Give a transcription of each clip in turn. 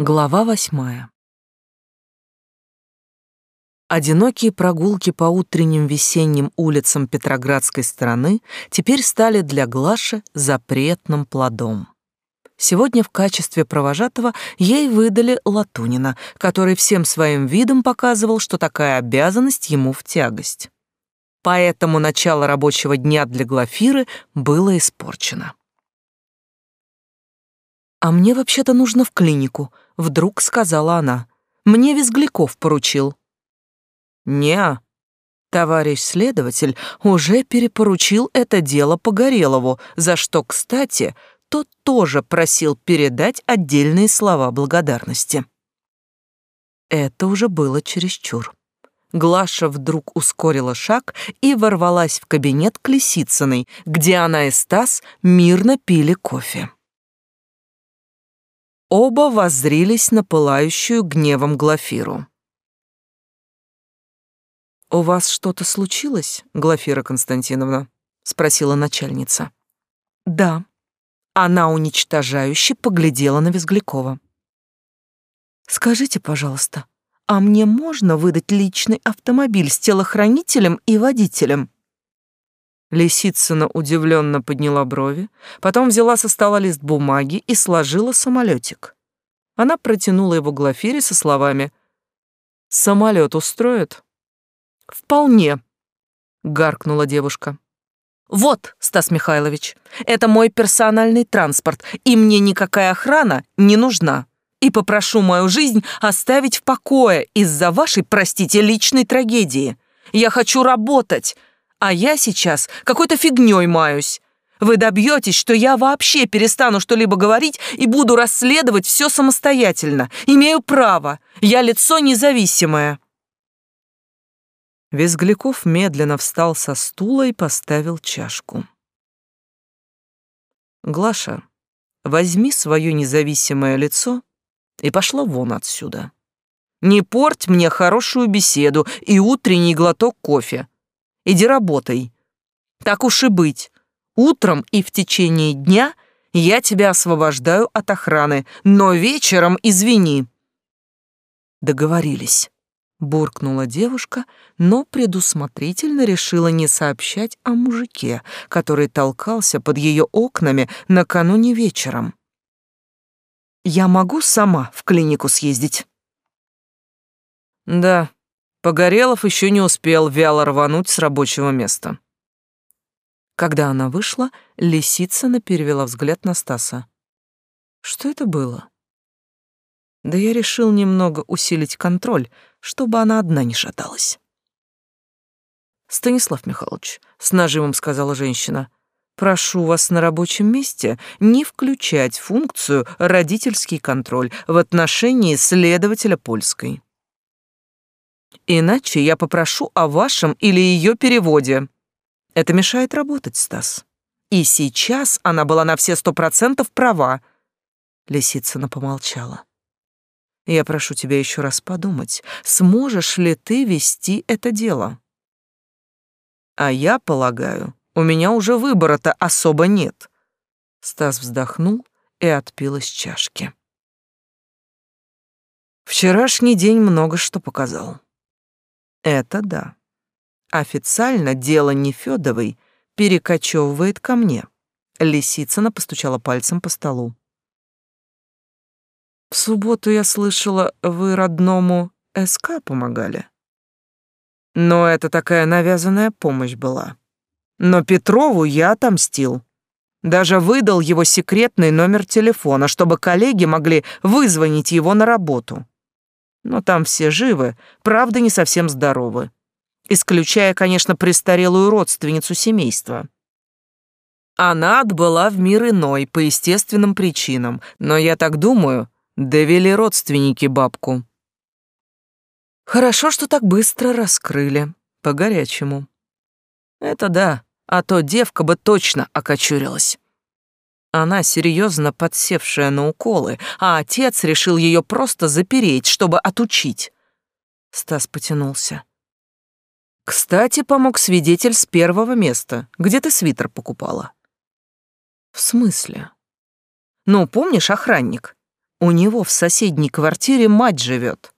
Глава восьмая. Одинокие прогулки по утренним весенним улицам Петроградской стороны теперь стали для Глаши запретным плодом. Сегодня в качестве провожатого ей выдали Латунина, который всем своим видом показывал, что такая обязанность ему в тягость. Поэтому начало рабочего дня для Глафиры было испорчено. «А мне вообще-то нужно в клинику», — вдруг сказала она. «Мне Визгляков поручил». «Не, товарищ следователь уже перепоручил это дело Погорелову, за что, кстати, тот тоже просил передать отдельные слова благодарности». Это уже было чересчур. Глаша вдруг ускорила шаг и ворвалась в кабинет к Лисицыной, где она и Стас мирно пили кофе. Оба воззрились на пылающую гневом Глафиру. «У вас что-то случилось, Глафира Константиновна?» — спросила начальница. «Да». Она уничтожающе поглядела на Визглякова. «Скажите, пожалуйста, а мне можно выдать личный автомобиль с телохранителем и водителем?» Лисицына удивленно подняла брови, потом взяла со стола лист бумаги и сложила самолетик. Она протянула его Глафире со словами «Самолет устроит?» «Вполне», — гаркнула девушка. «Вот, Стас Михайлович, это мой персональный транспорт, и мне никакая охрана не нужна. И попрошу мою жизнь оставить в покое из-за вашей, простите, личной трагедии. Я хочу работать, а я сейчас какой-то фигней маюсь. Вы добьетесь, что я вообще перестану что-либо говорить и буду расследовать все самостоятельно. Имею право. Я лицо независимое». Визгляков медленно встал со стула и поставил чашку. «Глаша, возьми свое независимое лицо и пошла вон отсюда. Не порть мне хорошую беседу и утренний глоток кофе. Иди работай. Так уж и быть. Утром и в течение дня я тебя освобождаю от охраны, но вечером извини». Договорились. Буркнула девушка, но предусмотрительно решила не сообщать о мужике, который толкался под ее окнами накануне вечером. «Я могу сама в клинику съездить?» «Да, Погорелов еще не успел вяло рвануть с рабочего места». Когда она вышла, Лисицына перевела взгляд на Стаса. «Что это было?» Да я решил немного усилить контроль, чтобы она одна не шаталась. «Станислав Михайлович», — с нажимом сказала женщина, «прошу вас на рабочем месте не включать функцию «родительский контроль» в отношении следователя польской. Иначе я попрошу о вашем или ее переводе. Это мешает работать, Стас. И сейчас она была на все сто процентов права. Лисицына помолчала. Я прошу тебя еще раз подумать, сможешь ли ты вести это дело? А я полагаю, у меня уже выбора-то особо нет. Стас вздохнул и отпил из чашки. Вчерашний день много что показал. Это да. Официально дело Нефёдовой перекочевывает ко мне. Лисицына постучала пальцем по столу. В субботу я слышала, вы родному СК помогали. Но это такая навязанная помощь была. Но Петрову я отомстил. Даже выдал его секретный номер телефона, чтобы коллеги могли вызвонить его на работу. Но там все живы, правда, не совсем здоровы. Исключая, конечно, престарелую родственницу семейства. Она отбыла в мир иной по естественным причинам, но я так думаю, довели родственники бабку. Хорошо, что так быстро раскрыли, по-горячему. Это да, а то девка бы точно окочурилась. Она серьезно подсевшая на уколы, а отец решил ее просто запереть, чтобы отучить. Стас потянулся. Кстати, помог свидетель с первого места, где ты свитер покупала. В смысле? Ну, помнишь, охранник? У него в соседней квартире мать живет.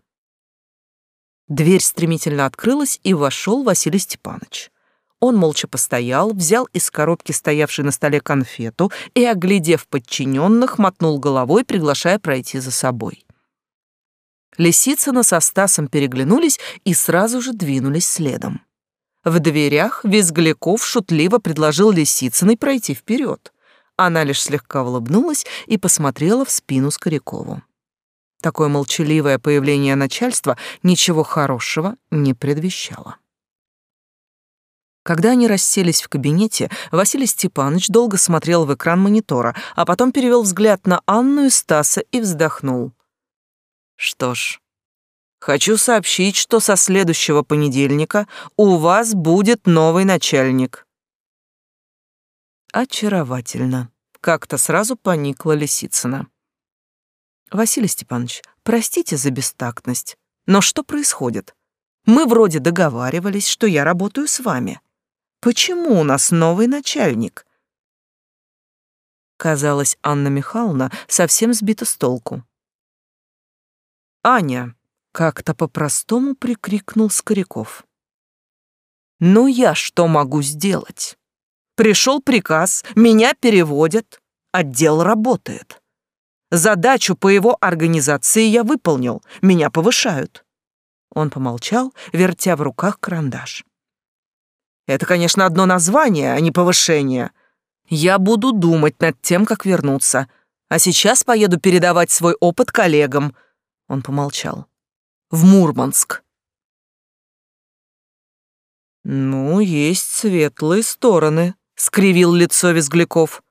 Дверь стремительно открылась, и вошел Василий Степанович. Он молча постоял, взял из коробки стоявшей на столе конфету и, оглядев подчиненных, мотнул головой, приглашая пройти за собой. Лисицына со Стасом переглянулись и сразу же двинулись следом. В дверях Визгляков шутливо предложил Лисицыной пройти вперед. Она лишь слегка улыбнулась и посмотрела в спину Скорякову. Такое молчаливое появление начальства ничего хорошего не предвещало. Когда они расселись в кабинете, Василий Степанович долго смотрел в экран монитора, а потом перевел взгляд на Анну и Стаса и вздохнул. «Что ж, хочу сообщить, что со следующего понедельника у вас будет новый начальник». «Очаровательно», — как-то сразу поникла Лисицына. «Василий Степанович, простите за бестактность, но что происходит? Мы вроде договаривались, что я работаю с вами». Почему у нас новый начальник? Казалось, Анна Михайловна совсем сбита с толку. Аня, как-то по-простому прикрикнул Скоряков. Ну я что могу сделать? Пришел приказ, меня переводят, отдел работает. Задачу по его организации я выполнил, меня повышают. Он помолчал, вертя в руках карандаш. Это, конечно, одно название, а не повышение. Я буду думать над тем, как вернуться. А сейчас поеду передавать свой опыт коллегам. Он помолчал. В Мурманск. Ну, есть светлые стороны, скривил лицо Визгляков.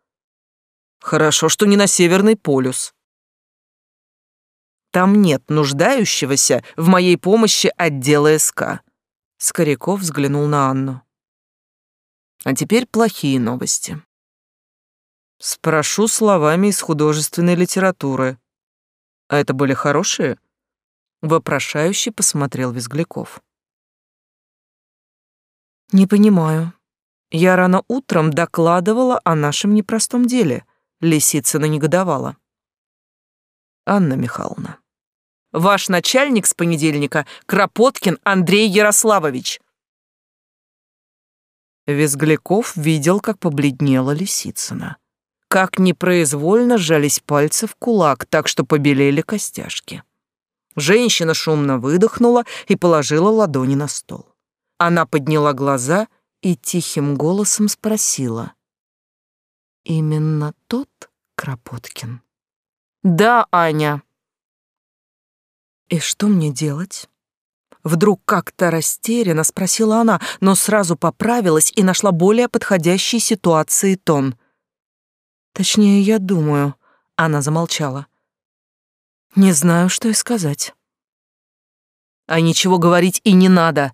Хорошо, что не на Северный полюс. Там нет нуждающегося в моей помощи отдела СК. Скоряков взглянул на Анну. А теперь плохие новости. Спрошу словами из художественной литературы. А это были хорошие? Вопрошающе посмотрел Визгляков. Не понимаю. Я рано утром докладывала о нашем непростом деле. Лисицына негодовала. Анна Михайловна. Ваш начальник с понедельника Кропоткин Андрей Ярославович. Визгляков видел, как побледнела Лисицына. Как непроизвольно сжались пальцы в кулак, так что побелели костяшки. Женщина шумно выдохнула и положила ладони на стол. Она подняла глаза и тихим голосом спросила. «Именно тот Кропоткин?» «Да, Аня». «И что мне делать?» Вдруг как-то растерянно спросила она, но сразу поправилась и нашла более подходящий ситуации тон. Точнее, я думаю, она замолчала. Не знаю, что и сказать. А ничего говорить и не надо,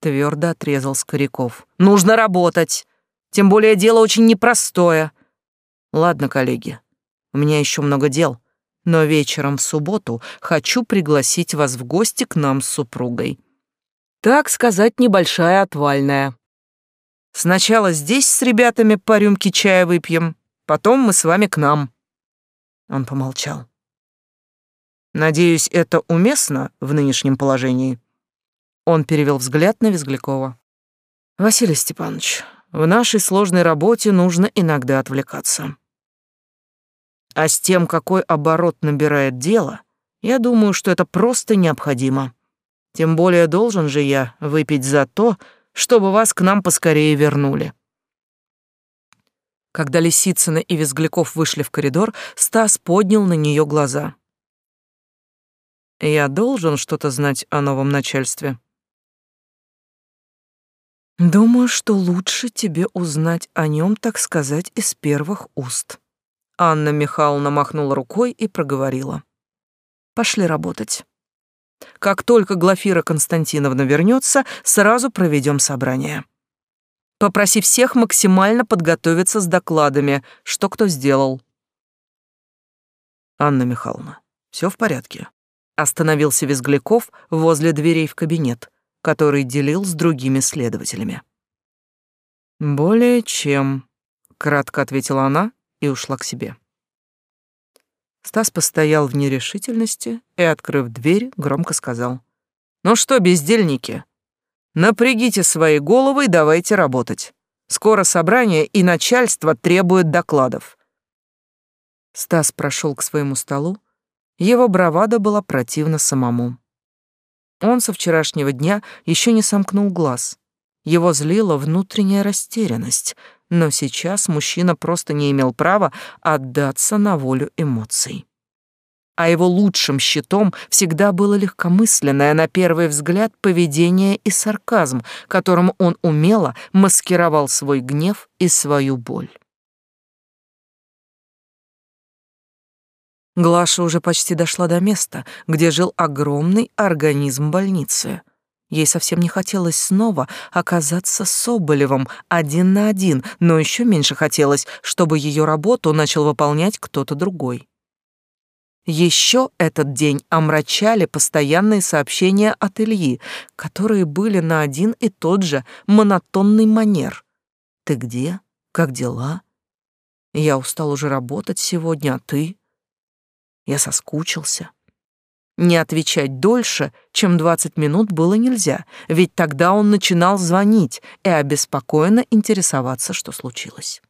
твердо отрезал Скоряков. Нужно работать. Тем более дело очень непростое. Ладно, коллеги, у меня еще много дел но вечером в субботу хочу пригласить вас в гости к нам с супругой. Так сказать, небольшая отвальная. Сначала здесь с ребятами по рюмке чая выпьем, потом мы с вами к нам». Он помолчал. «Надеюсь, это уместно в нынешнем положении?» Он перевел взгляд на Визглякова. «Василий Степанович, в нашей сложной работе нужно иногда отвлекаться. А с тем, какой оборот набирает дело, я думаю, что это просто необходимо. Тем более должен же я выпить за то, чтобы вас к нам поскорее вернули. Когда Лисицына и Визгляков вышли в коридор, Стас поднял на нее глаза. «Я должен что-то знать о новом начальстве?» «Думаю, что лучше тебе узнать о нем, так сказать, из первых уст». Анна Михайловна махнула рукой и проговорила. «Пошли работать. Как только Глафира Константиновна вернется, сразу проведем собрание. Попроси всех максимально подготовиться с докладами, что кто сделал». «Анна Михайловна, все в порядке?» Остановился Визгляков возле дверей в кабинет, который делил с другими следователями. «Более чем», — кратко ответила она и ушла к себе. Стас постоял в нерешительности и, открыв дверь, громко сказал. «Ну что, бездельники, напрягите свои головы и давайте работать. Скоро собрание, и начальство требует докладов». Стас прошел к своему столу. Его бравада была противна самому. Он со вчерашнего дня еще не сомкнул глаз. Его злила внутренняя растерянность — но сейчас мужчина просто не имел права отдаться на волю эмоций. А его лучшим щитом всегда было легкомысленное, на первый взгляд, поведение и сарказм, которым он умело маскировал свой гнев и свою боль. Глаша уже почти дошла до места, где жил огромный организм больницы — Ей совсем не хотелось снова оказаться с Соболевым один на один, но еще меньше хотелось, чтобы ее работу начал выполнять кто-то другой. Еще этот день омрачали постоянные сообщения от Ильи, которые были на один и тот же монотонный манер. «Ты где? Как дела? Я устал уже работать сегодня, а ты?» Я соскучился. Не отвечать дольше, чем 20 минут было нельзя, ведь тогда он начинал звонить и обеспокоенно интересоваться, что случилось.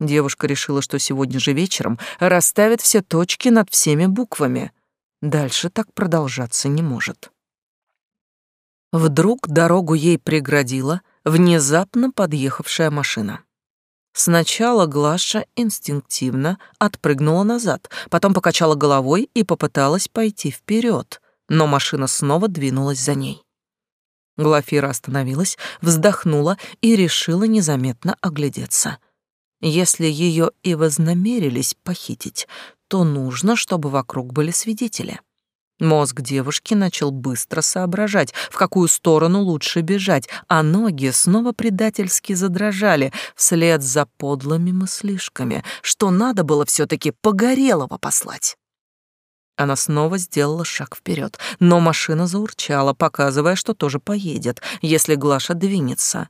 Девушка решила, что сегодня же вечером расставит все точки над всеми буквами. Дальше так продолжаться не может. Вдруг дорогу ей преградила внезапно подъехавшая машина. Сначала Глаша инстинктивно отпрыгнула назад, потом покачала головой и попыталась пойти вперед, но машина снова двинулась за ней. Глафира остановилась, вздохнула и решила незаметно оглядеться. Если ее и вознамерились похитить, то нужно, чтобы вокруг были свидетели. Мозг девушки начал быстро соображать, в какую сторону лучше бежать, а ноги снова предательски задрожали вслед за подлыми мыслишками, что надо было все таки Погорелого послать. Она снова сделала шаг вперед, но машина заурчала, показывая, что тоже поедет, если Глаша двинется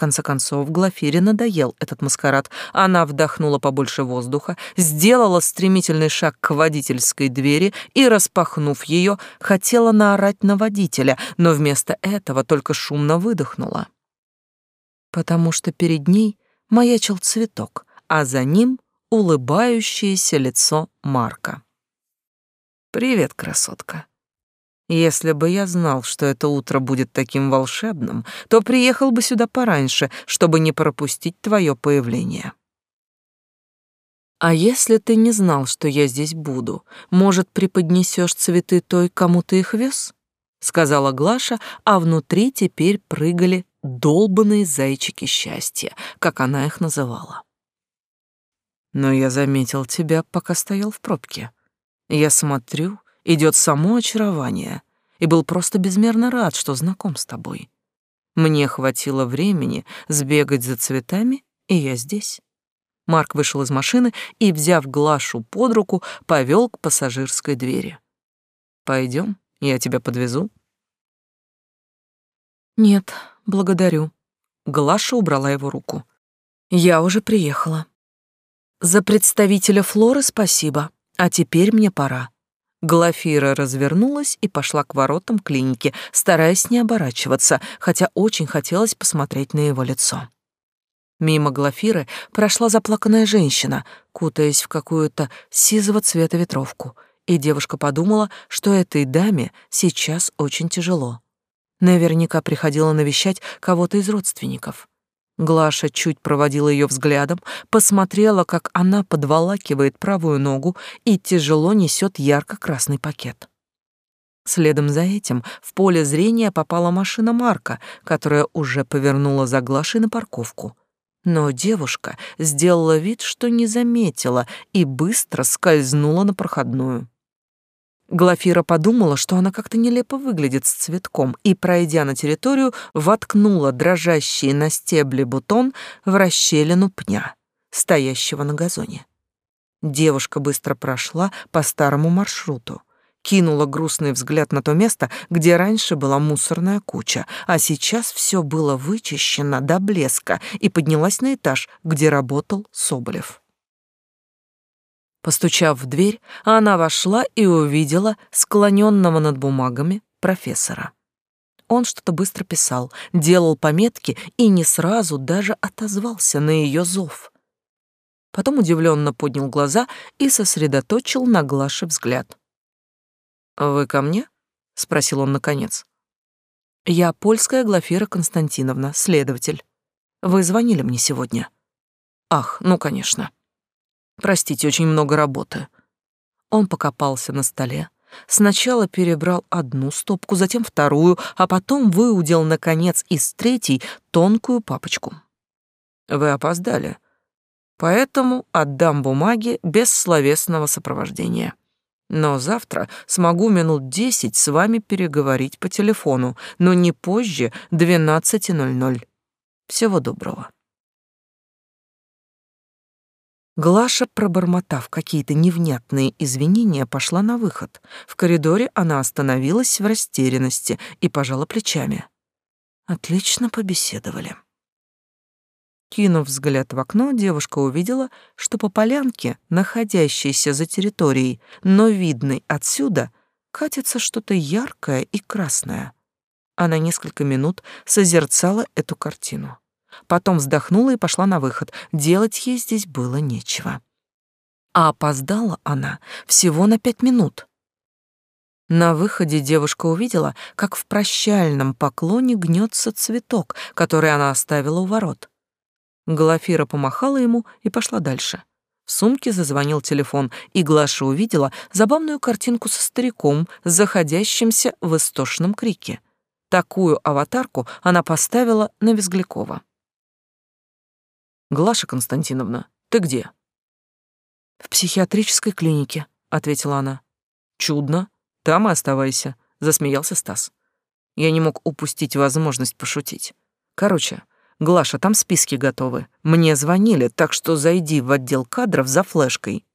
конце концов, Глафире надоел этот маскарад. Она вдохнула побольше воздуха, сделала стремительный шаг к водительской двери и, распахнув ее, хотела наорать на водителя, но вместо этого только шумно выдохнула. Потому что перед ней маячил цветок, а за ним улыбающееся лицо Марка. «Привет, красотка», если бы я знал, что это утро будет таким волшебным, то приехал бы сюда пораньше, чтобы не пропустить твое появление. А если ты не знал, что я здесь буду, может, преподнесешь цветы той, кому ты их вез? сказала Глаша, а внутри теперь прыгали долбаные зайчики счастья, как она их называла. Но я заметил тебя, пока стоял в пробке. Я смотрю, идет само очарование, и был просто безмерно рад, что знаком с тобой. Мне хватило времени сбегать за цветами, и я здесь. Марк вышел из машины и, взяв Глашу под руку, повел к пассажирской двери. Пойдем, я тебя подвезу. Нет, благодарю. Глаша убрала его руку. Я уже приехала. За представителя Флоры спасибо, а теперь мне пора. Глафира развернулась и пошла к воротам клиники, стараясь не оборачиваться, хотя очень хотелось посмотреть на его лицо. Мимо Глафиры прошла заплаканная женщина, кутаясь в какую-то сизого цвета ветровку, и девушка подумала, что этой даме сейчас очень тяжело. Наверняка приходила навещать кого-то из родственников. Глаша чуть проводила ее взглядом, посмотрела, как она подволакивает правую ногу и тяжело несет ярко-красный пакет. Следом за этим в поле зрения попала машина Марка, которая уже повернула за Глашей на парковку. Но девушка сделала вид, что не заметила, и быстро скользнула на проходную. Глафира подумала, что она как-то нелепо выглядит с цветком, и, пройдя на территорию, воткнула дрожащий на стебле бутон в расщелину пня, стоящего на газоне. Девушка быстро прошла по старому маршруту, кинула грустный взгляд на то место, где раньше была мусорная куча, а сейчас все было вычищено до блеска, и поднялась на этаж, где работал Соболев. Постучав в дверь, она вошла и увидела склоненного над бумагами профессора. Он что-то быстро писал, делал пометки и не сразу даже отозвался на ее зов. Потом удивленно поднял глаза и сосредоточил на Глаше взгляд. «Вы ко мне?» — спросил он наконец. «Я польская Глафира Константиновна, следователь. Вы звонили мне сегодня?» «Ах, ну, конечно. Простите, очень много работы». Он покопался на столе, Сначала перебрал одну стопку, затем вторую, а потом выудил, наконец, из третьей тонкую папочку. «Вы опоздали, поэтому отдам бумаги без словесного сопровождения. Но завтра смогу минут десять с вами переговорить по телефону, но не позже 12.00. Всего доброго». Глаша, пробормотав какие-то невнятные извинения, пошла на выход. В коридоре она остановилась в растерянности и пожала плечами. Отлично побеседовали. Кинув взгляд в окно, девушка увидела, что по полянке, находящейся за территорией, но видной отсюда, катится что-то яркое и красное. Она несколько минут созерцала эту картину. Потом вздохнула и пошла на выход. Делать ей здесь было нечего. А опоздала она всего на пять минут. На выходе девушка увидела, как в прощальном поклоне гнется цветок, который она оставила у ворот. Глафира помахала ему и пошла дальше. В сумке зазвонил телефон, и Глаша увидела забавную картинку со стариком, заходящимся в истошном крике. Такую аватарку она поставила на Визглякова. Глаша Константиновна, ты где? В психиатрической клинике, ответила она. Чудно. Там и оставайся, засмеялся Стас. Я не мог упустить возможность пошутить. Короче, Глаша, там списки готовы. Мне звонили, так что зайди в отдел кадров за флешкой.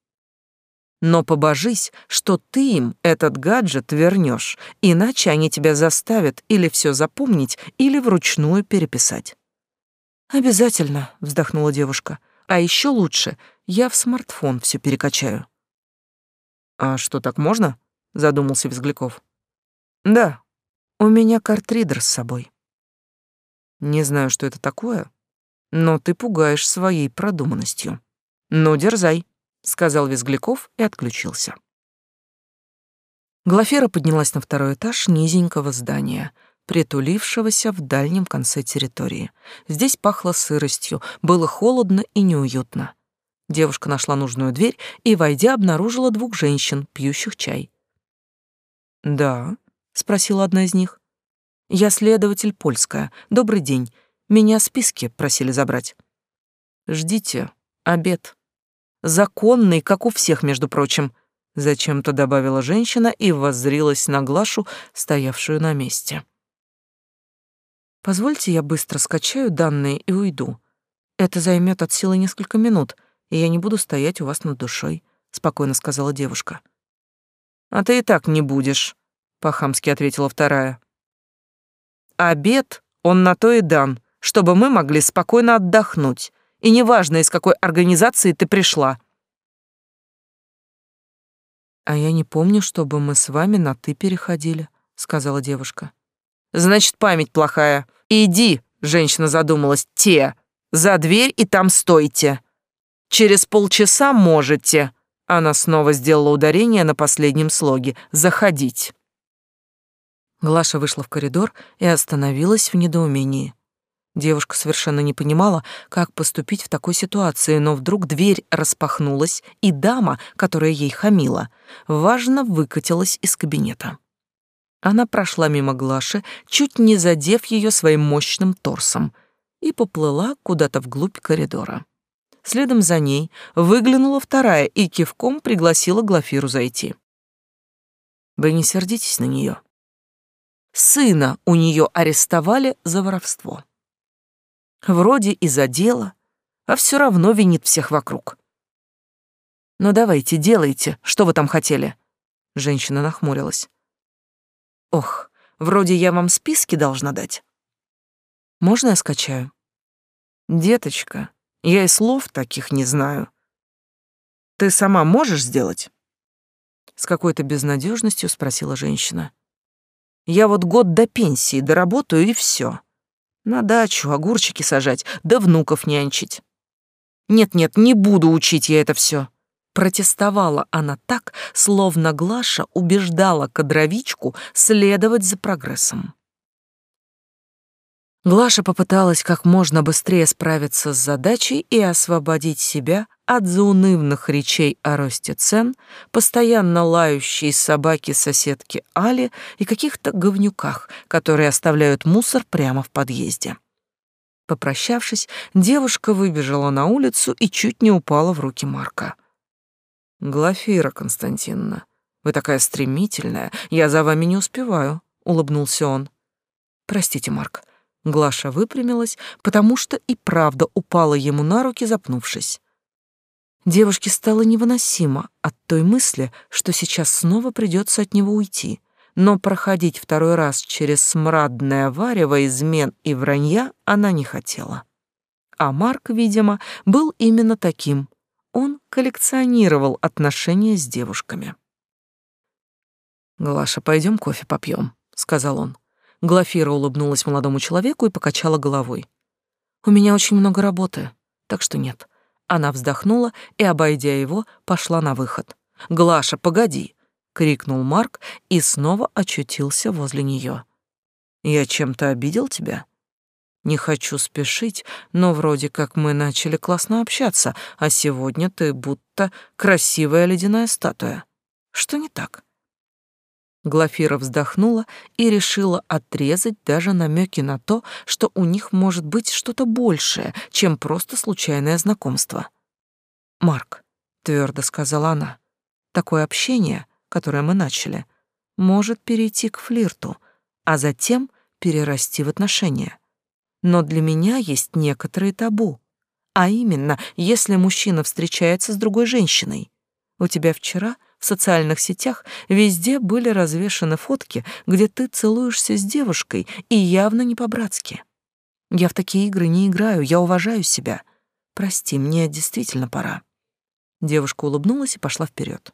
Но побожись, что ты им этот гаджет вернешь, иначе они тебя заставят или все запомнить, или вручную переписать. Обязательно, вздохнула девушка. А еще лучше, я в смартфон все перекачаю. А что, так можно? задумался Взгляков. Да, у меня картридер с собой. Не знаю, что это такое, но ты пугаешь своей продуманностью. Ну, дерзай, сказал Визгляков и отключился. Глафира поднялась на второй этаж низенького здания — притулившегося в дальнем конце территории. Здесь пахло сыростью, было холодно и неуютно. Девушка нашла нужную дверь и, войдя, обнаружила двух женщин, пьющих чай. «Да?» — спросила одна из них. «Я следователь польская. Добрый день. Меня списки просили забрать». «Ждите. Обед. Законный, как у всех, между прочим», — зачем-то добавила женщина и воззрилась на Глашу, стоявшую на месте. Позвольте, я быстро скачаю данные и уйду. Это займет от силы несколько минут, и я не буду стоять у вас над душой, спокойно сказала девушка. А ты и так не будешь, по-хамски ответила вторая. Обед, он на то и дан, чтобы мы могли спокойно отдохнуть, и неважно, из какой организации ты пришла. А я не помню, чтобы мы с вами на ты переходили, сказала девушка. Значит, память плохая. «Иди», — женщина задумалась, — «те, за дверь и там стойте. Через полчаса можете». Она снова сделала ударение на последнем слоге. «Заходить». Глаша вышла в коридор и остановилась в недоумении. Девушка совершенно не понимала, как поступить в такой ситуации, но вдруг дверь распахнулась, и дама, которая ей хамила, важно выкатилась из кабинета. Она прошла мимо Глаши, чуть не задев ее своим мощным торсом, и поплыла куда-то вглубь коридора. Следом за ней выглянула вторая и кивком пригласила Глафиру зайти. «Вы не сердитесь на нее. Сына у нее арестовали за воровство. Вроде и за дело, а все равно винит всех вокруг. «Ну давайте, делайте, что вы там хотели?» Женщина нахмурилась. Ох, вроде я вам списки должна дать. Можно я скачаю? Деточка, я и слов таких не знаю. Ты сама можешь сделать? С какой-то безнадежностью спросила женщина. Я вот год до пенсии доработаю и все. На дачу огурчики сажать, да внуков нянчить. Нет-нет, не буду учить я это все. Протестовала она так, словно Глаша убеждала кадровичку следовать за прогрессом. Глаша попыталась как можно быстрее справиться с задачей и освободить себя от заунывных речей о росте цен, постоянно лающей собаки соседки Али и каких-то говнюках, которые оставляют мусор прямо в подъезде. Попрощавшись, девушка выбежала на улицу и чуть не упала в руки Марка. «Глафира Константиновна, вы такая стремительная, я за вами не успеваю», — улыбнулся он. «Простите, Марк, Глаша выпрямилась, потому что и правда упала ему на руки, запнувшись. Девушке стало невыносимо от той мысли, что сейчас снова придется от него уйти, но проходить второй раз через смрадное варево измен и вранья она не хотела. А Марк, видимо, был именно таким. Он коллекционировал отношения с девушками. «Глаша, пойдем кофе попьем», — сказал он. Глафира улыбнулась молодому человеку и покачала головой. «У меня очень много работы, так что нет». Она вздохнула и, обойдя его, пошла на выход. «Глаша, погоди!» — крикнул Марк и снова очутился возле нее. «Я чем-то обидел тебя?» «Не хочу спешить, но вроде как мы начали классно общаться, а сегодня ты будто красивая ледяная статуя. Что не так?» Глафира вздохнула и решила отрезать даже намеки на то, что у них может быть что-то большее, чем просто случайное знакомство. «Марк», — твердо сказала она, — «такое общение, которое мы начали, может перейти к флирту, а затем перерасти в отношения. Но для меня есть некоторые табу, а именно, если мужчина встречается с другой женщиной. У тебя вчера в социальных сетях везде были развешаны фотки, где ты целуешься с девушкой и явно не по-братски. Я в такие игры не играю, я уважаю себя. Прости, мне действительно пора. Девушка улыбнулась и пошла вперед.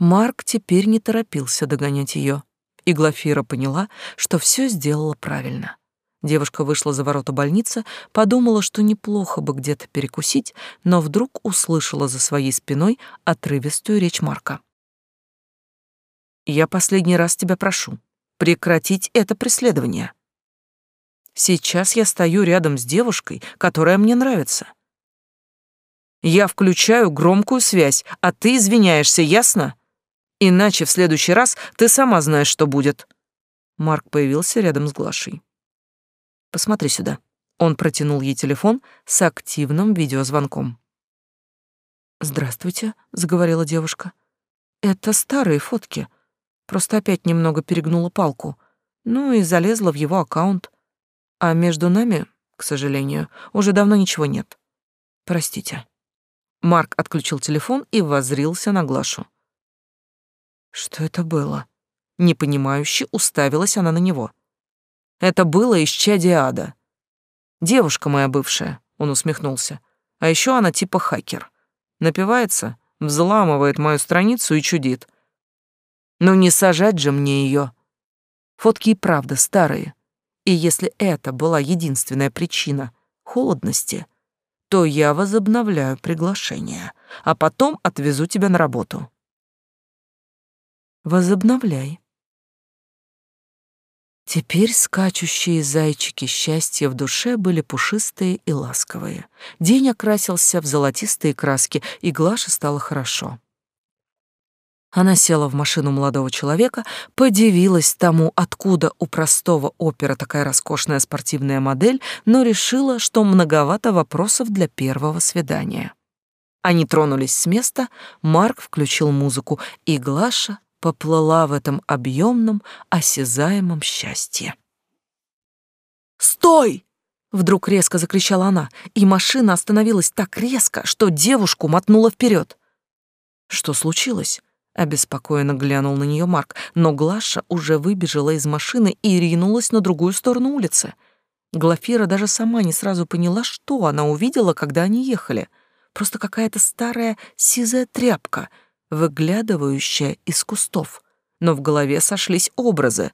Марк теперь не торопился догонять ее, и Глафира поняла, что все сделала правильно. Девушка вышла за ворота больницы, подумала, что неплохо бы где-то перекусить, но вдруг услышала за своей спиной отрывистую речь Марка. «Я последний раз тебя прошу, прекратить это преследование. Сейчас я стою рядом с девушкой, которая мне нравится. Я включаю громкую связь, а ты извиняешься, ясно? Иначе в следующий раз ты сама знаешь, что будет». Марк появился рядом с Глашей. Посмотри сюда». Он протянул ей телефон с активным видеозвонком. «Здравствуйте», — заговорила девушка. «Это старые фотки. Просто опять немного перегнула палку. Ну и залезла в его аккаунт. А между нами, к сожалению, уже давно ничего нет. Простите». Марк отключил телефон и воззрился на Глашу. «Что это было?» Непонимающе уставилась она на него. Это было из чади ада. Девушка моя бывшая, он усмехнулся. А еще она типа хакер. Напивается, взламывает мою страницу и чудит. Но не сажать же мне ее. Фотки и правда старые. И если это была единственная причина холодности, то я возобновляю приглашение, а потом отвезу тебя на работу. Возобновляй, Теперь скачущие зайчики счастья в душе были пушистые и ласковые. День окрасился в золотистые краски, и Глаше стало хорошо. Она села в машину молодого человека, подивилась тому, откуда у простого опера такая роскошная спортивная модель, но решила, что многовато вопросов для первого свидания. Они тронулись с места, Марк включил музыку, и Глаша поплыла в этом объемном, осязаемом счастье. «Стой!» — вдруг резко закричала она, и машина остановилась так резко, что девушку мотнула вперед. «Что случилось?» — обеспокоенно глянул на нее Марк, но Глаша уже выбежала из машины и ринулась на другую сторону улицы. Глафира даже сама не сразу поняла, что она увидела, когда они ехали — просто какая-то старая сизая тряпка, выглядывающая из кустов. Но в голове сошлись образы.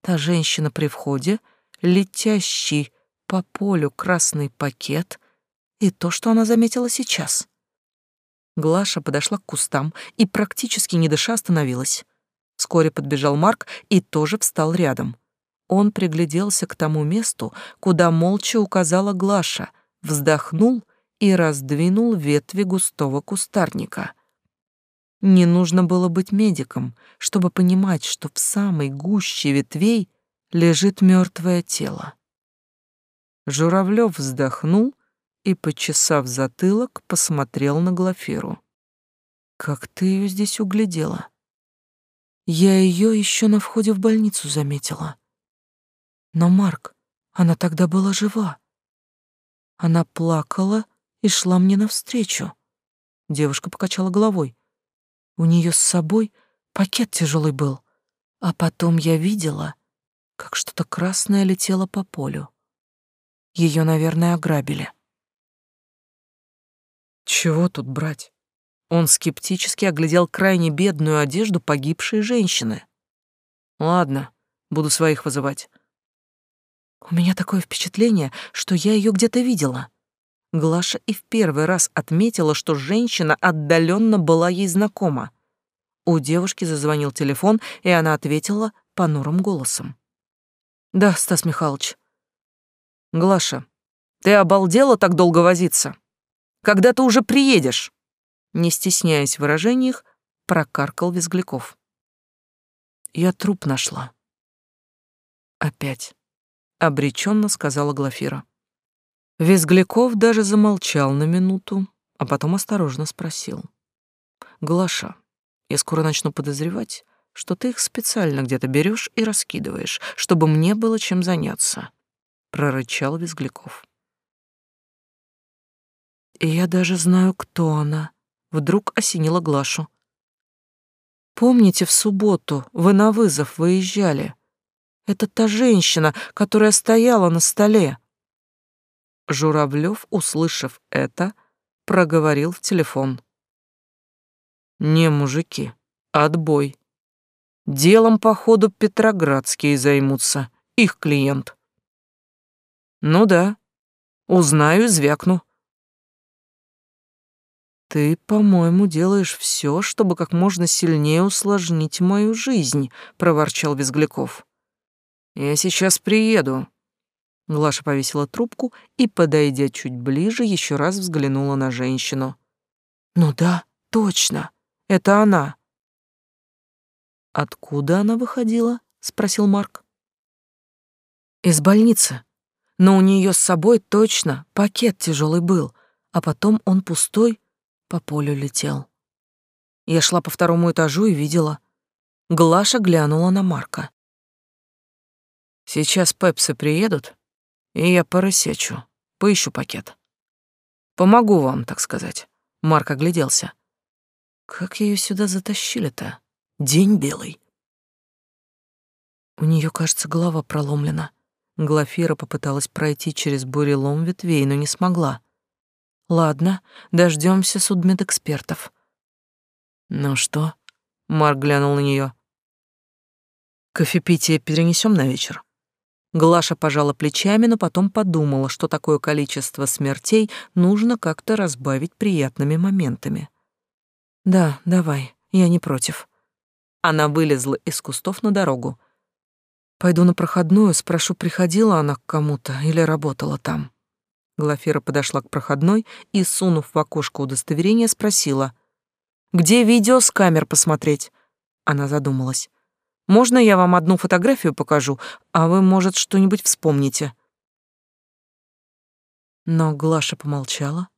Та женщина при входе, летящий по полю красный пакет и то, что она заметила сейчас. Глаша подошла к кустам и практически не дыша остановилась. Вскоре подбежал Марк и тоже встал рядом. Он пригляделся к тому месту, куда молча указала Глаша, вздохнул и раздвинул ветви густого кустарника. Не нужно было быть медиком, чтобы понимать, что в самой гуще ветвей лежит мертвое тело. Журавлев вздохнул и, почесав затылок, посмотрел на Глафиру. «Как ты ее здесь углядела?» «Я ее еще на входе в больницу заметила. Но, Марк, она тогда была жива. Она плакала и шла мне навстречу. Девушка покачала головой. У нее с собой пакет тяжелый был. А потом я видела, как что-то красное летело по полю. Ее, наверное, ограбили. Чего тут брать? Он скептически оглядел крайне бедную одежду погибшей женщины. Ладно, буду своих вызывать. У меня такое впечатление, что я ее где-то видела. Глаша и в первый раз отметила, что женщина отдаленно была ей знакома. У девушки зазвонил телефон, и она ответила понурым голосом. «Да, Стас Михайлович». «Глаша, ты обалдела так долго возиться? Когда ты уже приедешь?» Не стесняясь в выражениях, прокаркал Визгляков. «Я труп нашла». «Опять» обреченно сказала Глафира. Визгляков даже замолчал на минуту, а потом осторожно спросил. «Глаша, я скоро начну подозревать, что ты их специально где-то берешь и раскидываешь, чтобы мне было чем заняться», — прорычал Визгляков. «И я даже знаю, кто она», — вдруг осенила Глашу. «Помните, в субботу вы на вызов выезжали?» Это та женщина, которая стояла на столе. Журавлев, услышав это, проговорил в телефон. Не, мужики, отбой. Делом, походу, петроградские займутся, их клиент. Ну да, узнаю и звякну. Ты, по-моему, делаешь все, чтобы как можно сильнее усложнить мою жизнь, проворчал Безгляков. Я сейчас приеду. Глаша повесила трубку и, подойдя чуть ближе, еще раз взглянула на женщину. Ну да, точно. Это она. Откуда она выходила? спросил Марк. Из больницы. Но у нее с собой точно пакет тяжелый был, а потом он пустой по полю летел. Я шла по второму этажу и видела. Глаша глянула на Марка. Сейчас пепсы приедут, и я порысечу, поищу пакет. Помогу вам, так сказать. Марк огляделся. Как ее сюда затащили-то? День белый. У нее, кажется, голова проломлена. Глафира попыталась пройти через бурелом ветвей, но не смогла. Ладно, дождемся судмедэкспертов. Ну что? Марк глянул на нее. Кофепитие перенесем на вечер. Глаша пожала плечами, но потом подумала, что такое количество смертей нужно как-то разбавить приятными моментами. «Да, давай, я не против». Она вылезла из кустов на дорогу. «Пойду на проходную, спрошу, приходила она к кому-то или работала там». Глафира подошла к проходной и, сунув в окошко удостоверение, спросила, «Где видео с камер посмотреть?» Она задумалась. Можно я вам одну фотографию покажу, а вы, может, что-нибудь вспомните?» Но Глаша помолчала.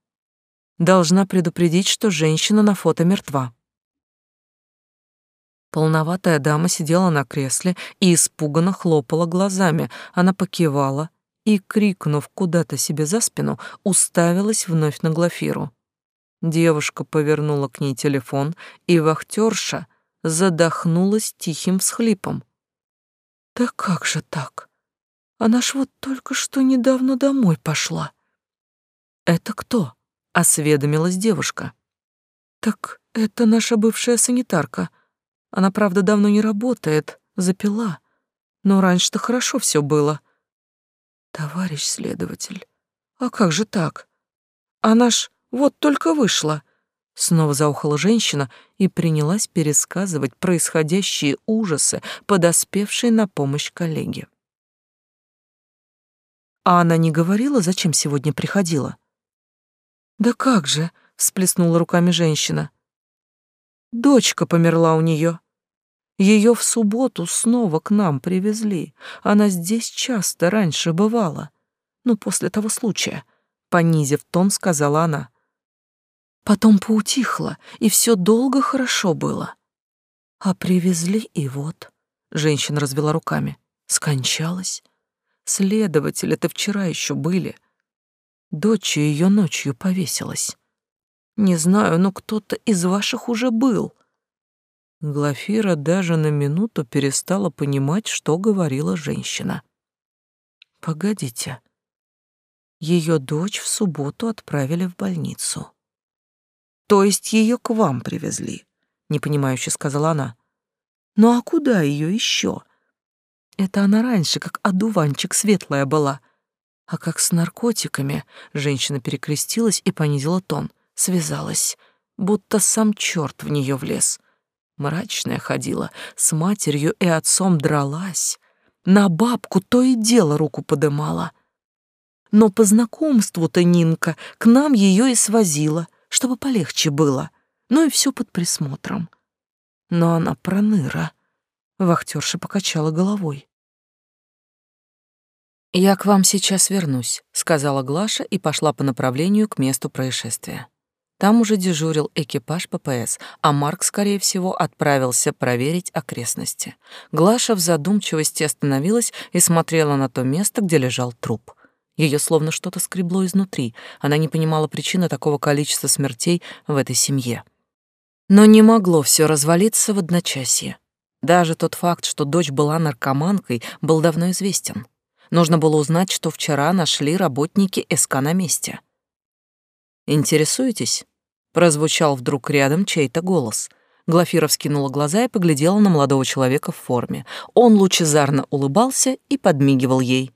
Должна предупредить, что женщина на фото мертва. Полноватая дама сидела на кресле и испуганно хлопала глазами. Она покивала и, крикнув куда-то себе за спину, уставилась вновь на Глафиру. Девушка повернула к ней телефон, и вахтерша задохнулась тихим всхлипом. «Да как же так? Она ж вот только что недавно домой пошла». «Это кто?» осведомилась девушка. Так это наша бывшая санитарка. Она, правда, давно не работает, запила. Но раньше-то хорошо все было. Товарищ следователь, а как же так? Она ж вот только вышла. Снова заухала женщина и принялась пересказывать происходящие ужасы, подоспевшей на помощь коллеге. А она не говорила, зачем сегодня приходила? Да как же, всплеснула руками женщина. Дочка померла у нее. Ее в субботу снова к нам привезли. Она здесь часто раньше бывала. Ну, после того случая, понизив тон, сказала она. Потом поутихло, и все долго хорошо было. А привезли, и вот. Женщина развела руками. Скончалась. Следователи-то вчера еще были. Дочь ее ночью повесилась. Не знаю, но кто-то из ваших уже был. Глафира даже на минуту перестала понимать, что говорила женщина. Погодите. Ее дочь в субботу отправили в больницу. То есть ее к вам привезли, непонимающе сказала она. Ну а куда ее еще? Это она раньше как одуванчик светлая была. А как с наркотиками, женщина перекрестилась и понизила тон — связалась, будто сам черт в нее влез. Мрачная ходила, с матерью и отцом дралась, на бабку то и дело руку подымала. Но по знакомству-то Нинка к нам ее и свозила, чтобы полегче было, ну и все под присмотром. Но она проныра. Вахтерша покачала головой. «Я к вам сейчас вернусь», — сказала Глаша и пошла по направлению к месту происшествия. Там уже дежурил экипаж ППС, а Марк, скорее всего, отправился проверить окрестности. Глаша в задумчивости остановилась и смотрела на то место, где лежал труп. Ее словно что-то скребло изнутри. Она не понимала причины такого количества смертей в этой семье. Но не могло все развалиться в одночасье. Даже тот факт, что дочь была наркоманкой, был давно известен. Нужно было узнать, что вчера нашли работники СК на месте. «Интересуетесь?» Прозвучал вдруг рядом чей-то голос. Глафира вскинула глаза и поглядела на молодого человека в форме. Он лучезарно улыбался и подмигивал ей.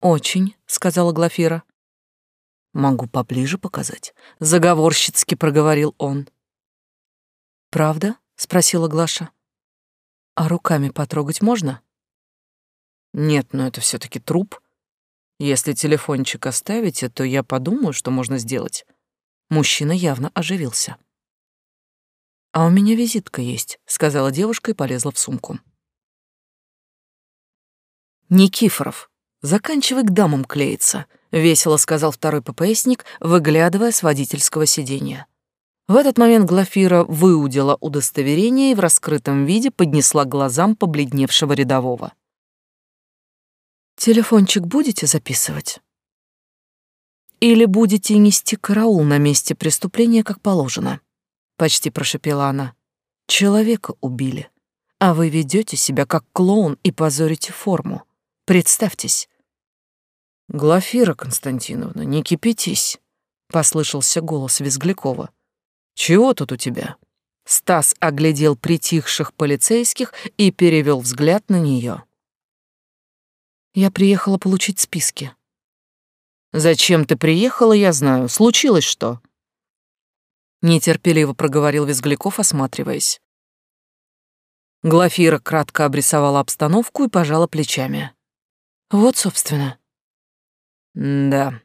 «Очень», — сказала Глафира. «Могу поближе показать», — заговорщицки проговорил он. «Правда?» — спросила Глаша. «А руками потрогать можно?» «Нет, но это все таки труп», если телефончик оставите, то я подумаю, что можно сделать. Мужчина явно оживился. А у меня визитка есть, сказала девушка и полезла в сумку. Никифоров, заканчивай к дамам клеиться, весело сказал второй ППСник, выглядывая с водительского сиденья. В этот момент Глафира выудила удостоверение и в раскрытом виде поднесла глазам побледневшего рядового. Телефончик будете записывать? Или будете нести караул на месте преступления, как положено? Почти прошепела она. Человека убили, а вы ведете себя как клоун и позорите форму. Представьтесь. Глафира Константиновна, не кипятись, послышался голос Визглякова. Чего тут у тебя? Стас оглядел притихших полицейских и перевел взгляд на нее. Я приехала получить списки. Зачем ты приехала, я знаю. Случилось что? Нетерпеливо проговорил Визгляков, осматриваясь. Глафира кратко обрисовала обстановку и пожала плечами. Вот, собственно. да.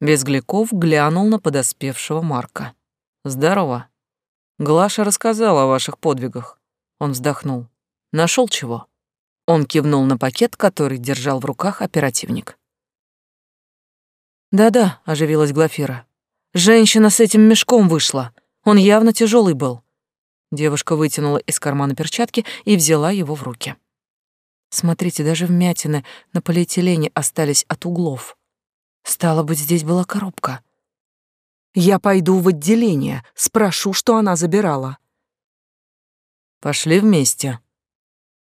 Безгляков глянул на подоспевшего Марка. Здорово. Глаша рассказала о ваших подвигах. Он вздохнул. Нашел чего? Он кивнул на пакет, который держал в руках оперативник. «Да-да», — оживилась Глафира. «Женщина с этим мешком вышла. Он явно тяжелый был». Девушка вытянула из кармана перчатки и взяла его в руки. Смотрите, даже вмятины на полиэтилене остались от углов. Стало быть, здесь была коробка. Я пойду в отделение, спрошу, что она забирала. Пошли вместе,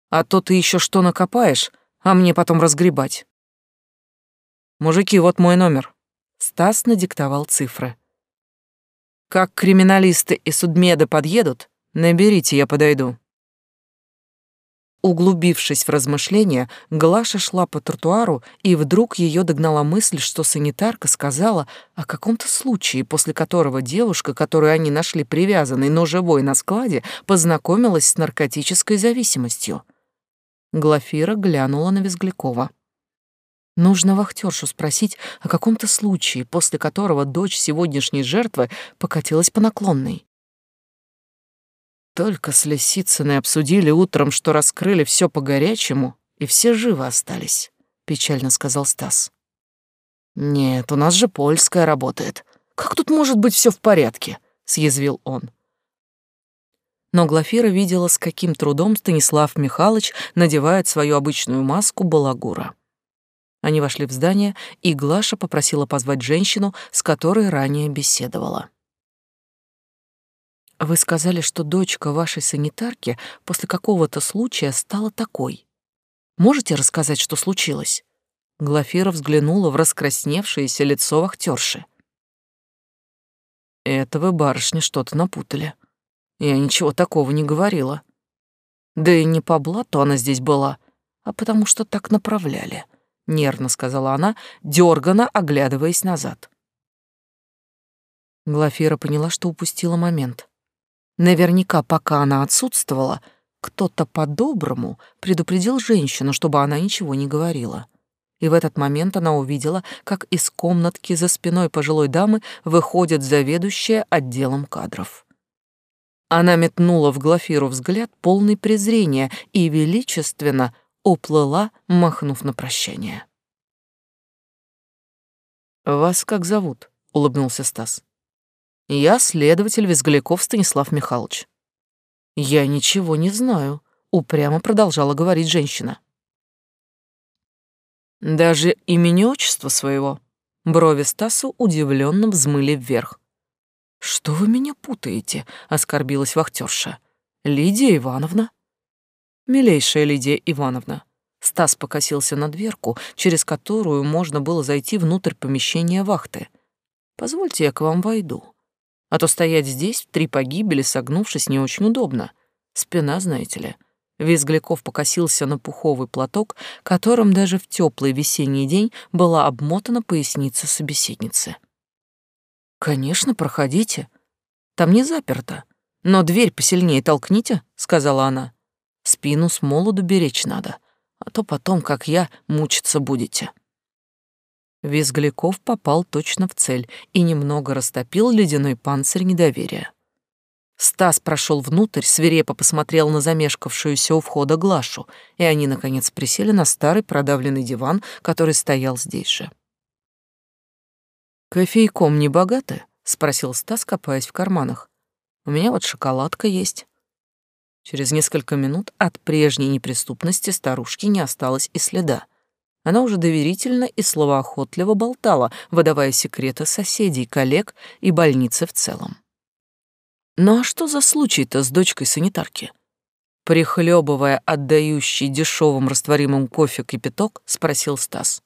а то ты еще что накопаешь, а мне потом разгребать. Мужики, вот мой номер. Стас надиктовал цифры. Как криминалисты и судмеды подъедут, наберите, я подойду. Углубившись в размышления, Глаша шла по тротуару, и вдруг ее догнала мысль, что санитарка сказала о каком-то случае, после которого девушка, которую они нашли привязанной, но живой на складе, познакомилась с наркотической зависимостью. Глафира глянула на Визглякова. Нужно вахтершу спросить о каком-то случае, после которого дочь сегодняшней жертвы покатилась по наклонной. Только с Лисицыной обсудили утром, что раскрыли все по-горячему, и все живы остались, — печально сказал Стас. «Нет, у нас же польская работает. Как тут может быть все в порядке?» — съязвил он. Но Глафира видела, с каким трудом Станислав Михайлович надевает свою обычную маску балагура. Они вошли в здание, и Глаша попросила позвать женщину, с которой ранее беседовала. Вы сказали, что дочка вашей санитарки после какого-то случая стала такой. Можете рассказать, что случилось? Глафира взглянула в раскрасневшееся лицо вахтерши. Это вы, барышня, что-то напутали. Я ничего такого не говорила. Да и не по блату она здесь была, а потому что так направляли, нервно сказала она, дёрганно оглядываясь назад. Глафира поняла, что упустила момент. Наверняка, пока она отсутствовала, кто-то по-доброму предупредил женщину, чтобы она ничего не говорила. И в этот момент она увидела, как из комнатки за спиной пожилой дамы выходит заведующая отделом кадров. Она метнула в Глафиру взгляд, полный презрения, и величественно уплыла, махнув на прощание. «Вас как зовут?» — улыбнулся Стас. Я следователь Визгляков Станислав Михайлович. Я ничего не знаю, упрямо продолжала говорить женщина. Даже имени отчества своего. Брови Стасу удивленно взмыли вверх. «Что вы меня путаете?» — оскорбилась вахтерша. «Лидия Ивановна?» «Милейшая Лидия Ивановна». Стас покосился на дверку, через которую можно было зайти внутрь помещения вахты. «Позвольте, я к вам войду. А то стоять здесь в три погибели, согнувшись, не очень удобно. Спина, знаете ли. Визгляков покосился на пуховый платок, которым даже в теплый весенний день была обмотана поясница собеседницы. «Конечно, проходите. Там не заперто. Но дверь посильнее толкните», — сказала она. «Спину с молоду беречь надо, а то потом, как я, мучиться будете». Визгляков попал точно в цель и немного растопил ледяной панцирь недоверия. Стас прошел внутрь, свирепо посмотрел на замешкавшуюся у входа Глашу, и они, наконец, присели на старый продавленный диван, который стоял здесь же. «Кофейком не богаты?» — спросил Стас, копаясь в карманах. «У меня вот шоколадка есть». Через несколько минут от прежней неприступности старушки не осталось и следа. Она уже доверительно и словоохотливо болтала, выдавая секреты соседей, коллег и больницы в целом. Ну а что за случай-то с дочкой санитарки? Прихлебывая отдающий дешевым растворимым кофе кипяток, спросил Стас.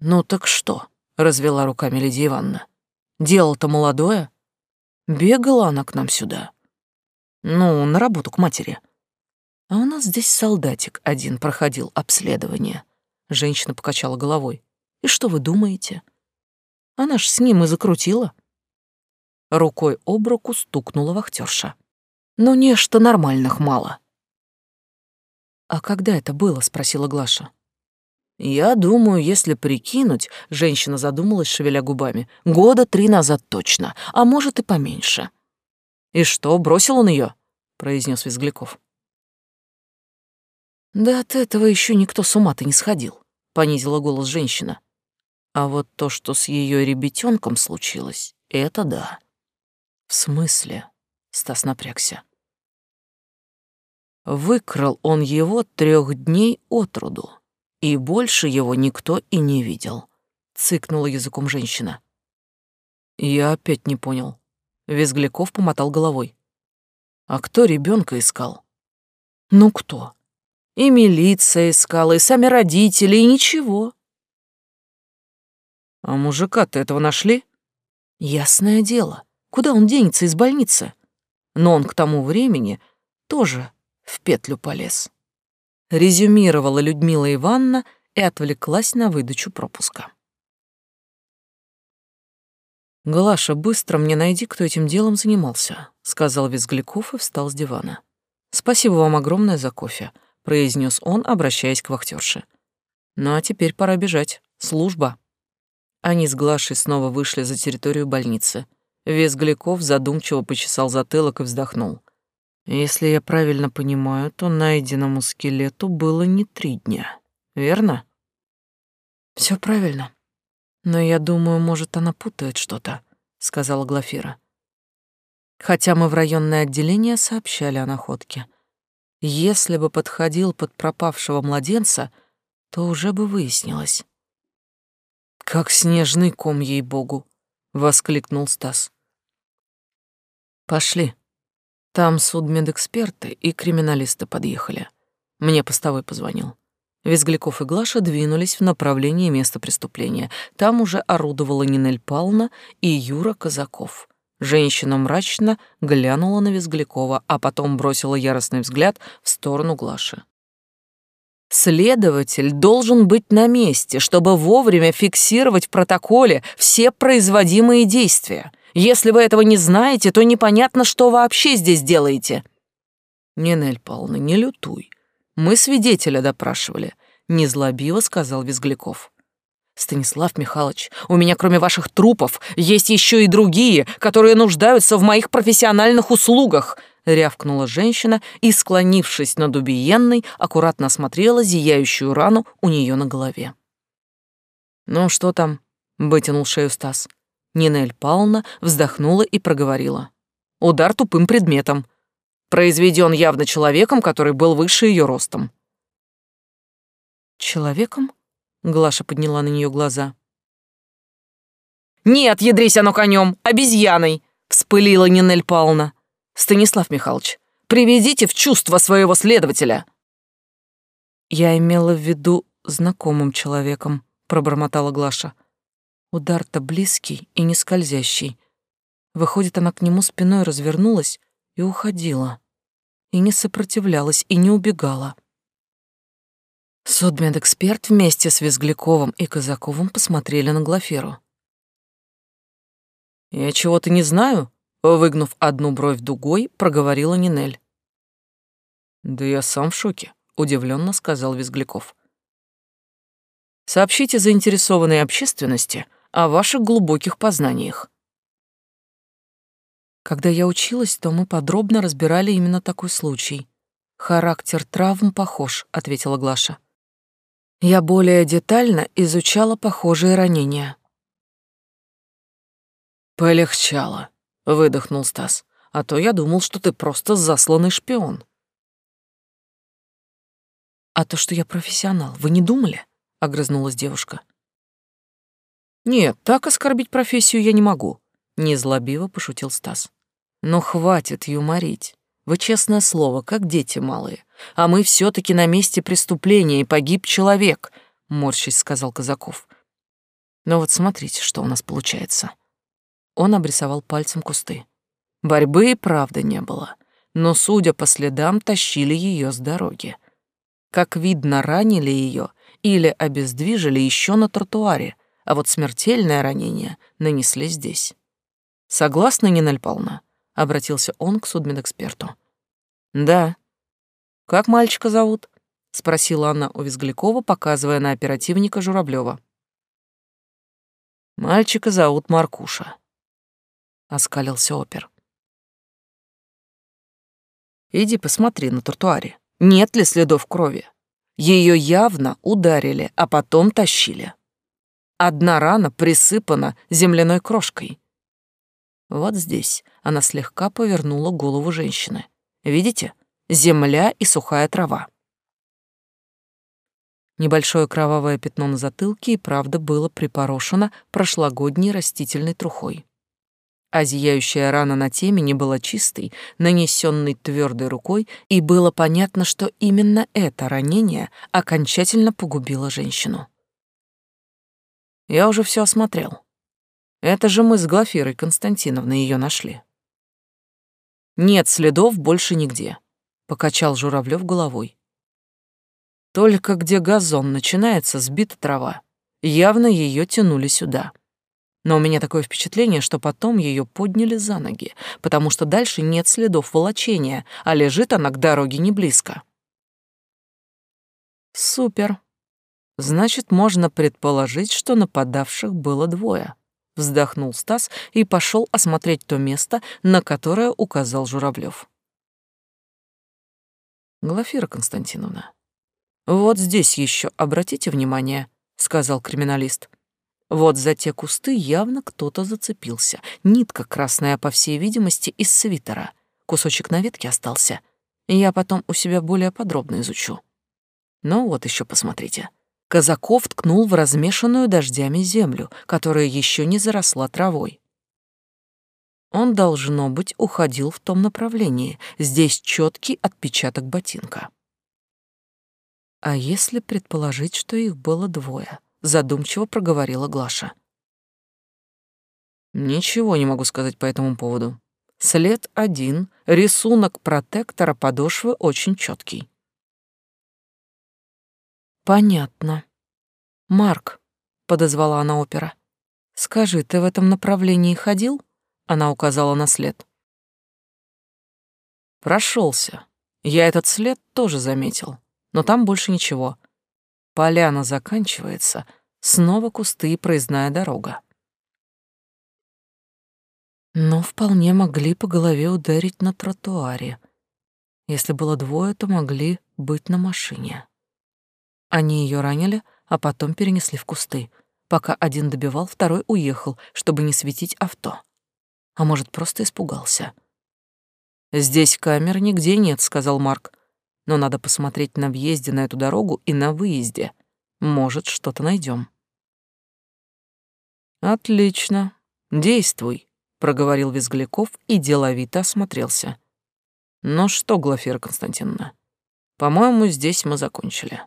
«Ну так что?» — развела руками Лидия Ивановна. «Дело-то молодое. Бегала она к нам сюда. Ну, на работу к матери. А у нас здесь солдатик один проходил обследование. Женщина покачала головой. И что вы думаете? Она ж с ним и закрутила. Рукой об руку стукнула вахтерша. «Ну, нечто нормальных мало. А когда это было? спросила Глаша. Я думаю, если прикинуть, женщина задумалась, шевеля губами, года три назад точно, а может и поменьше. И что, бросил он ее? произнес Визгляков. Да от этого еще никто с ума-то не сходил, понизила голос женщина. А вот то, что с ее ребятенком случилось, это да. В смысле? Стас напрягся. Выкрал он его трех дней от роду, и больше его никто и не видел. Цыкнула языком женщина. Я опять не понял. Визгляков помотал головой. А кто ребенка искал? Ну кто? И милиция искала, и сами родители, и ничего. А мужика-то этого нашли? Ясное дело, куда он денется из больницы? Но он к тому времени тоже в петлю полез. Резюмировала Людмила Ивановна и отвлеклась на выдачу пропуска. «Глаша, быстро мне найди, кто этим делом занимался», — сказал Визгляков и встал с дивана. «Спасибо вам огромное за кофе», — произнес он, обращаясь к вахтерше. «Ну а теперь пора бежать. Служба». Они с Глашей снова вышли за территорию больницы. Визгляков задумчиво почесал затылок и вздохнул. «Если я правильно понимаю, то найденному скелету было не три дня, верно?» Все правильно. Но я думаю, может, она путает что-то, сказала Глафира. Хотя мы в районное отделение сообщали о находке. Если бы подходил под пропавшего младенца, то уже бы выяснилось. Как снежный ком, ей-богу, воскликнул Стас. Пошли. Там судмедэксперты и криминалисты подъехали. Мне постовой позвонил. Визгляков и Глаша двинулись в направлении места преступления. Там уже орудовала Нинель Павловна и Юра Казаков. Женщина мрачно глянула на Визглякова, а потом бросила яростный взгляд в сторону Глаши. Следователь должен быть на месте, чтобы вовремя фиксировать в протоколе все производимые действия. Если вы этого не знаете, то непонятно, что вообще здесь делаете. Нинель Павловна, не лютуй. Мы свидетеля допрашивали, незлобиво сказал Визгляков. Станислав Михайлович, у меня кроме ваших трупов есть еще и другие, которые нуждаются в моих профессиональных услугах, рявкнула женщина и, склонившись над убиенной, аккуратно осмотрела зияющую рану у нее на голове. «Ну, что там?» — вытянул шею Стас. Нинель Павловна вздохнула и проговорила. «Удар тупым предметом произведен явно человеком, который был выше ее ростом. «Человеком?» — Глаша подняла на нее глаза. «Нет, ядрись оно конем, обезьяной!» — вспылила Нинель Павловна. «Станислав Михайлович, приведите в чувство своего следователя!» «Я имела в виду знакомым человеком», — пробормотала Глаша. Удар-то близкий и не скользящий. Выходит, она к нему спиной развернулась и уходила. И не сопротивлялась, и не убегала. Судмедэксперт вместе с Визгляковым и Казаковым посмотрели на Глаферу. «Я чего-то не знаю», — выгнув одну бровь дугой, проговорила Нинель. «Да я сам в шоке», — удивленно сказал Визгляков. «Сообщите заинтересованной общественности о ваших глубоких познаниях». Когда я училась, то мы подробно разбирали именно такой случай. Характер травм похож, ответила Глаша. Я более детально изучала похожие ранения. Полегчало, выдохнул Стас. А то я думал, что ты просто засланный шпион. А то, что я профессионал, вы не думали? огрызнулась девушка. Нет, так оскорбить профессию я не могу, незлобиво пошутил Стас. Но хватит юморить. Вы, честное слово, как дети малые. А мы все таки на месте преступления, и погиб человек, — морщись сказал Казаков. Но вот смотрите, что у нас получается. Он обрисовал пальцем кусты. Борьбы и правда не было, но, судя по следам, тащили ее с дороги. Как видно, ранили ее или обездвижили еще на тротуаре, а вот смертельное ранение нанесли здесь. Согласна, Нина Павловна? Обратился он к судмедэксперту. Да. Как мальчика зовут? спросила она у Визглякова, показывая на оперативника Журавлева. Мальчика зовут Маркуша, оскалился опер. Иди посмотри на тротуаре, нет ли следов крови. Ее явно ударили, а потом тащили. Одна рана присыпана земляной крошкой. Вот здесь она слегка повернула голову женщины. Видите? Земля и сухая трава. Небольшое кровавое пятно на затылке и правда было припорошено прошлогодней растительной трухой. А зияющая рана на темени была чистой, нанесенной твердой рукой, и было понятно, что именно это ранение окончательно погубило женщину. Я уже все осмотрел. Это же мы с Глафирой Константиновной ее нашли. Нет следов больше нигде, покачал Журавлев головой. Только где газон начинается, сбита трава. Явно ее тянули сюда. Но у меня такое впечатление, что потом ее подняли за ноги, потому что дальше нет следов волочения, а лежит она к дороге не близко. Супер. Значит, можно предположить, что нападавших было двое. Вздохнул Стас и пошел осмотреть то место, на которое указал Журавлев. Глафира Константиновна, вот здесь еще обратите внимание, сказал криминалист. Вот за те кусты явно кто-то зацепился. Нитка красная, по всей видимости, из свитера. Кусочек на ветке остался. Я потом у себя более подробно изучу. Ну вот еще посмотрите. Казаков ткнул в размешанную дождями землю, которая еще не заросла травой. Он, должно быть, уходил в том направлении. Здесь четкий отпечаток ботинка. А если предположить, что их было двое? задумчиво проговорила Глаша. Ничего не могу сказать по этому поводу. След один, рисунок протектора подошвы очень четкий. Понятно. Марк, подозвала она опера. Скажи, ты в этом направлении ходил? Она указала на след. Прошелся. Я этот след тоже заметил, но там больше ничего. Поляна заканчивается, снова кусты и проездная дорога. Но вполне могли по голове ударить на тротуаре. Если было двое, то могли быть на машине. Они ее ранили, а потом перенесли в кусты. Пока один добивал, второй уехал, чтобы не светить авто. А может, просто испугался. «Здесь камер нигде нет», — сказал Марк но надо посмотреть на въезде на эту дорогу и на выезде. Может, что-то найдем. Отлично. Действуй, проговорил Визгляков и деловито осмотрелся. Ну что, Глафира Константиновна, по-моему, здесь мы закончили.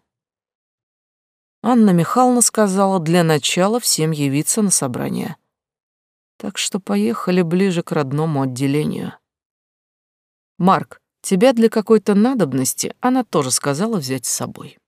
Анна Михайловна сказала для начала всем явиться на собрание. Так что поехали ближе к родному отделению. Марк, Тебя для какой-то надобности она тоже сказала взять с собой.